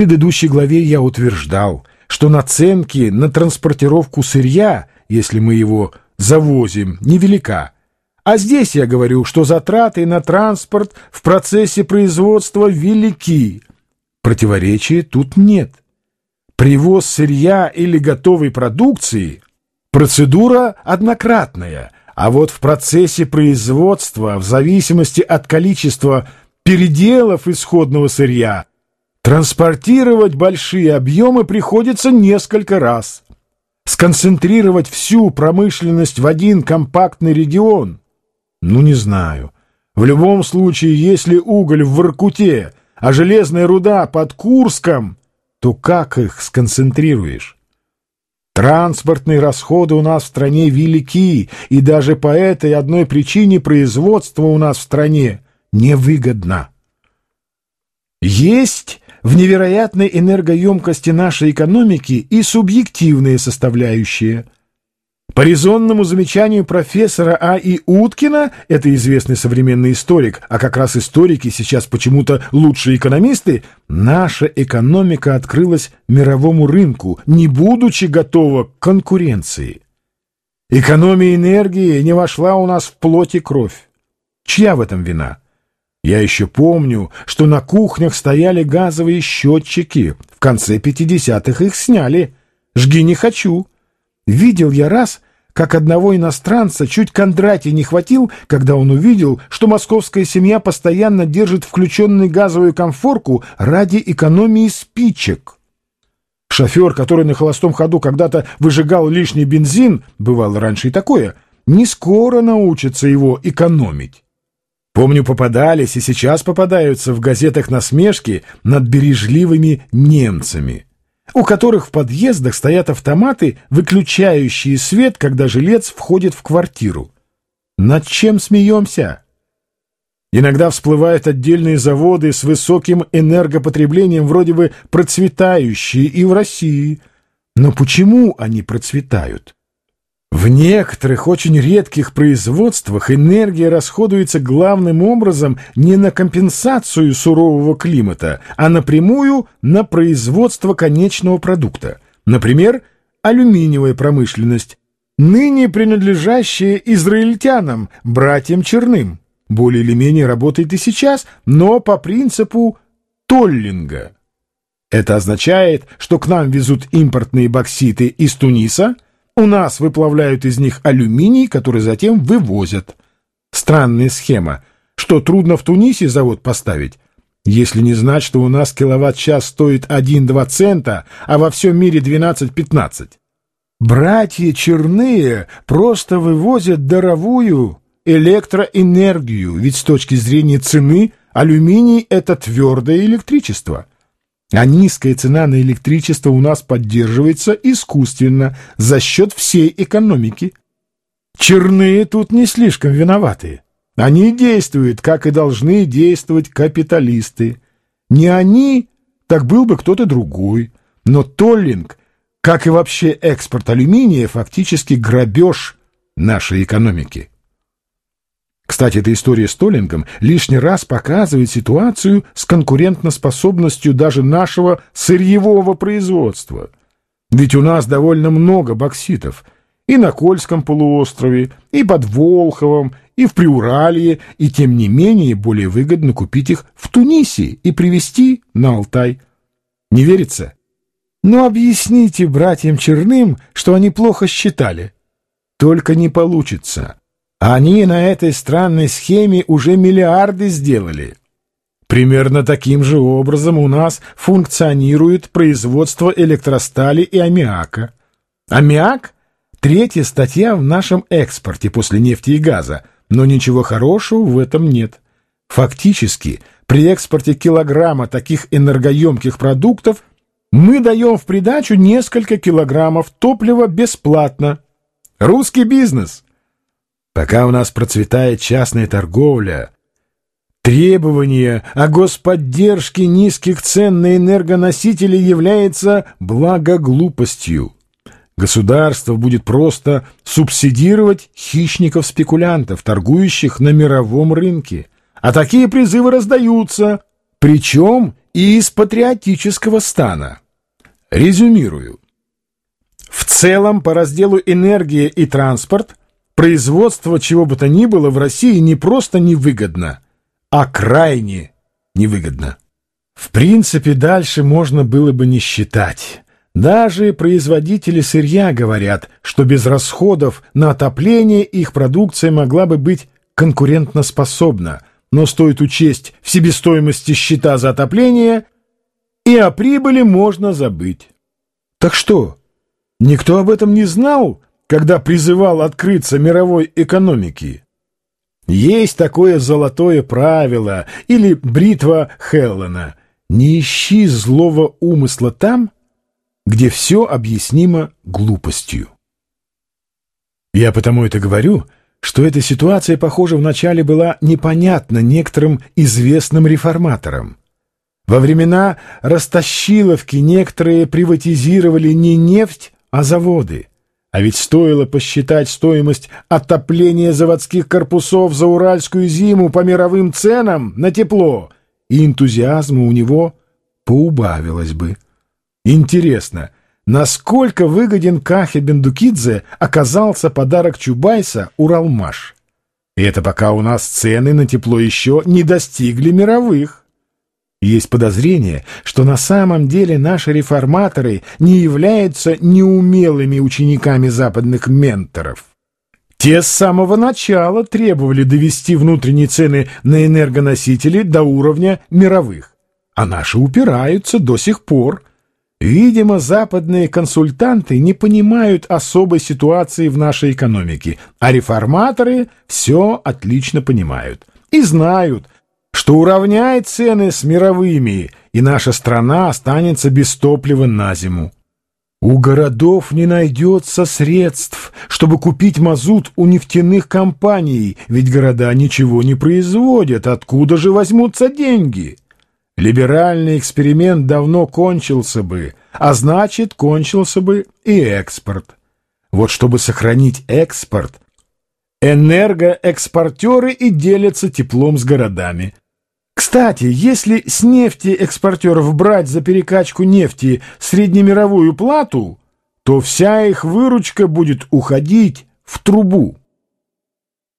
предыдущей главе я утверждал, что наценки на транспортировку сырья, если мы его завозим, невелика. А здесь я говорю, что затраты на транспорт в процессе производства велики. Противоречия тут нет. Привоз сырья или готовой продукции – процедура однократная, а вот в процессе производства, в зависимости от количества переделов исходного сырья, транспортировать большие объемы приходится несколько раз. Сконцентрировать всю промышленность в один компактный регион? Ну, не знаю. В любом случае, если уголь в Воркуте, а железная руда под Курском, то как их сконцентрируешь? Транспортные расходы у нас в стране велики, и даже по этой одной причине производство у нас в стране невыгодно. Есть в невероятной энергоемкости нашей экономики и субъективные составляющие – по резонному замечанию профессора А. И. Уткина, это известный современный историк, а как раз историки сейчас почему-то лучшие экономисты, наша экономика открылась мировому рынку, не будучи готова к конкуренции. Экономия энергии не вошла у нас в плоть и кровь. Чья в этом вина? Я еще помню, что на кухнях стояли газовые счетчики. В конце 50-х их сняли. Жги не хочу. Видел я раз, как одного иностранца чуть Кондратий не хватил, когда он увидел, что московская семья постоянно держит включенную газовую комфорку ради экономии спичек. Шофер, который на холостом ходу когда-то выжигал лишний бензин, бывало раньше и такое, не скоро научится его экономить. Помню, попадались и сейчас попадаются в газетах насмешки над бережливыми немцами у которых в подъездах стоят автоматы, выключающие свет, когда жилец входит в квартиру. Над чем смеемся? Иногда всплывают отдельные заводы с высоким энергопотреблением, вроде бы процветающие и в России. Но почему они процветают? В некоторых очень редких производствах энергия расходуется главным образом не на компенсацию сурового климата, а напрямую на производство конечного продукта. Например, алюминиевая промышленность, ныне принадлежащая израильтянам, братьям Черным. Более или менее работает и сейчас, но по принципу толлинга. Это означает, что к нам везут импортные бокситы из Туниса – у нас выплавляют из них алюминий, который затем вывозят. Странная схема. Что, трудно в Тунисе завод поставить? Если не знать, что у нас киловатт-час стоит 1-2 цента, а во всем мире 12-15. Братья Черные просто вывозят даровую электроэнергию, ведь с точки зрения цены алюминий — это твердое электричество. А низкая цена на электричество у нас поддерживается искусственно за счет всей экономики. Черные тут не слишком виноваты. Они действуют, как и должны действовать капиталисты. Не они, так был бы кто-то другой. Но Толлинг, как и вообще экспорт алюминия, фактически грабеж нашей экономики. Кстати, эта история с Толлингом лишний раз показывает ситуацию с конкурентоспособностью даже нашего сырьевого производства. Ведь у нас довольно много бокситов и на Кольском полуострове, и под Волховом, и в Приуралье, и тем не менее более выгодно купить их в Тунисе и привезти на Алтай. Не верится? Ну объясните братьям Черным, что они плохо считали. Только не получится. Они на этой странной схеме уже миллиарды сделали. Примерно таким же образом у нас функционирует производство электростали и аммиака. Аммиак – третья статья в нашем экспорте после нефти и газа, но ничего хорошего в этом нет. Фактически, при экспорте килограмма таких энергоемких продуктов мы даем в придачу несколько килограммов топлива бесплатно. Русский бизнес – Пока у нас процветает частная торговля, требование о господдержке низких цен на энергоносители является благоглупостью. Государство будет просто субсидировать хищников-спекулянтов, торгующих на мировом рынке. А такие призывы раздаются, причем и из патриотического стана. Резюмирую. В целом, по разделу энергия и транспорт, производство чего бы то ни было в России не просто невыгодно, а крайне невыгодно. В принципе, дальше можно было бы не считать. Даже производители сырья говорят, что без расходов на отопление их продукция могла бы быть конкурентоспособна, но стоит учесть в себестоимости счета за отопление, и о прибыли можно забыть. Так что, никто об этом не знал, когда призывал открыться мировой экономике? Есть такое золотое правило или бритва Хеллена. Не ищи злого умысла там, где все объяснимо глупостью. Я потому это говорю, что эта ситуация, похоже, вначале была непонятна некоторым известным реформаторам. Во времена Растащиловки некоторые приватизировали не нефть, а заводы. А ведь стоило посчитать стоимость отопления заводских корпусов за уральскую зиму по мировым ценам на тепло, и энтузиазма у него поубавилось бы. Интересно, насколько выгоден Кахе Бендукидзе оказался подарок Чубайса Уралмаш? И это пока у нас цены на тепло еще не достигли мировых. Есть подозрение, что на самом деле наши реформаторы не являются неумелыми учениками западных менторов. Те с самого начала требовали довести внутренние цены на энергоносители до уровня мировых, а наши упираются до сих пор – Видимо, западные консультанты не понимают особой ситуации в нашей экономике, а реформаторы все отлично понимают и знают, что уравняет цены с мировыми, и наша страна останется без топлива на зиму. У городов не найдется средств, чтобы купить мазут у нефтяных компаний, ведь города ничего не производят, откуда же возьмутся деньги? Либеральный эксперимент давно кончился бы, а значит, кончился бы и экспорт. Вот чтобы сохранить экспорт, энергоэкспортеры и делятся теплом с городами. Кстати, если с нефти экспортеров брать за перекачку нефти среднемировую плату, то вся их выручка будет уходить в трубу.